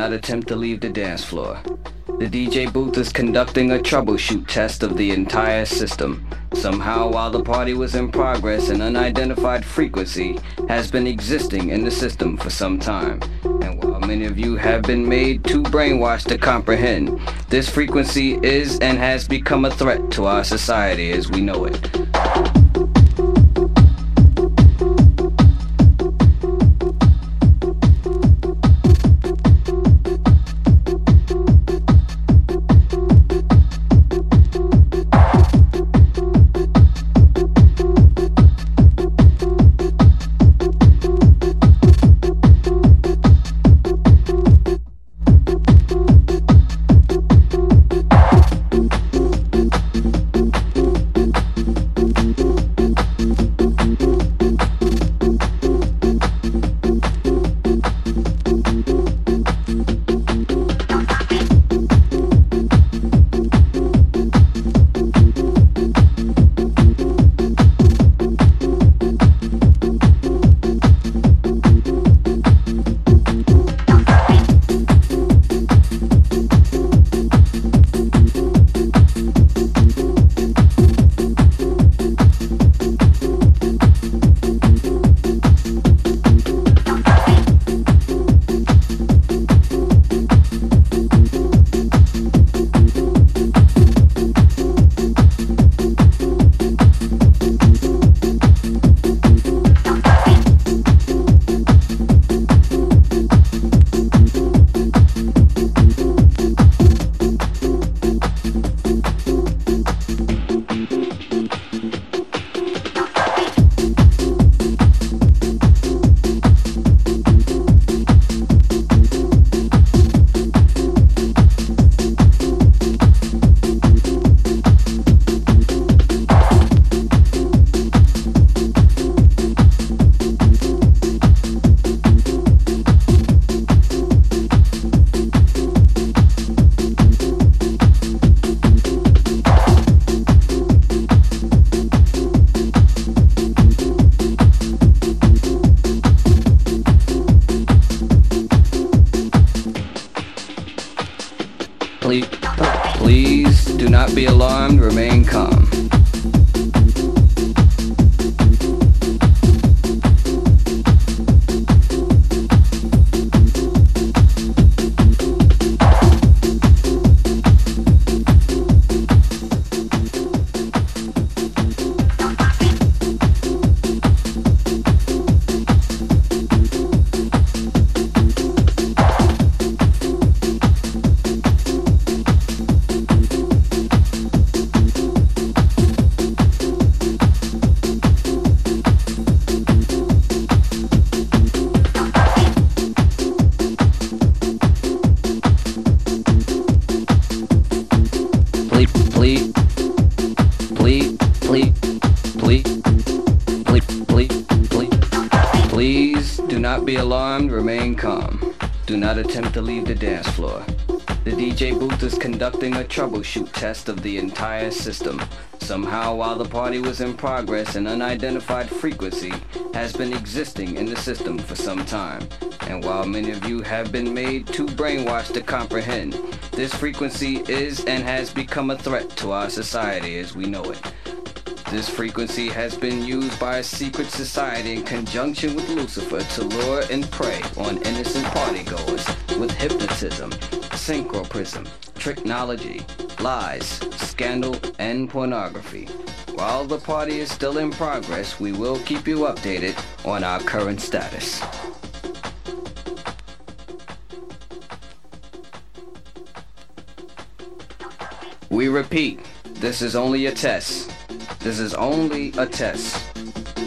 not attempt to leave the dance floor. The DJ booth is conducting a troubleshoot test of the entire system. Somehow, while the party was in progress, an unidentified frequency has been existing in the system for some time. And while many of you have been made too brainwashed to comprehend, this frequency is and has become a threat to our society as we know it. Test of the entire system. Somehow, while the party was in progress, an unidentified frequency has been existing in the system for some time. And while many of you have been made too brainwashed to comprehend, this frequency is and has become a threat to our society as we know it. This frequency has been used by a secret society in conjunction with Lucifer to lure and prey on innocent partygoers with hypnotism, synchroprism, technology, lies, scandal, and pornography. While the party is still in progress, we will keep you updated on our current status. We repeat, this is only a test. This is only a test.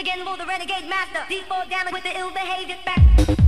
Again for the renegade master. D4 damage with the ill behavior back.